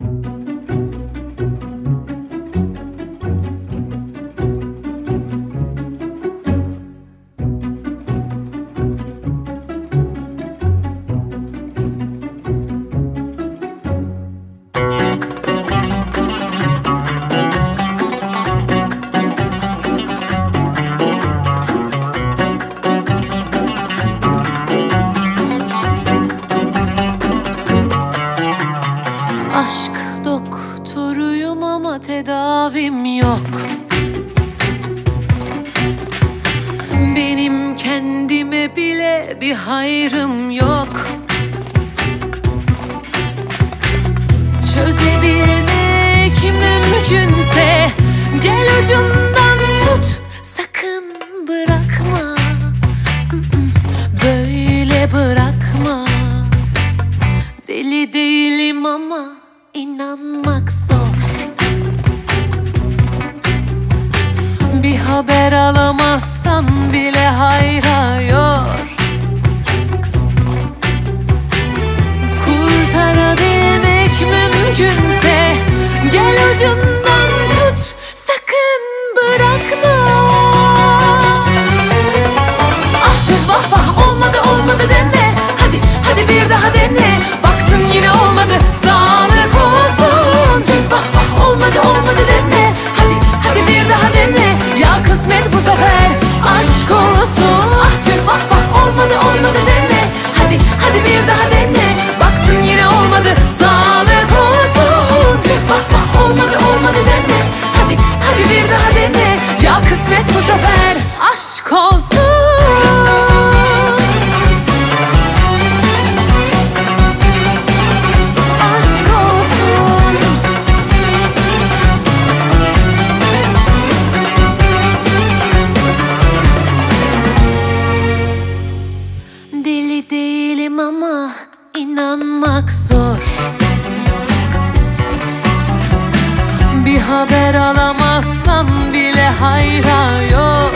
Aşk tedavim yok. Benim kendime bile bir hayrım yok. Çözebilmek mümkünse Gel ucundan tut Sakın bırakma. Böyle bırakma. Deli değilim ama inanmak zor haber alamazsan bile hayra yor. Kurtarabilmek mümkünse Gel ucundan kısmet bu sefer aşk olsun. Aşk olsun. Deli değilim ama inanmak zor haber alamazsam bile hayra yok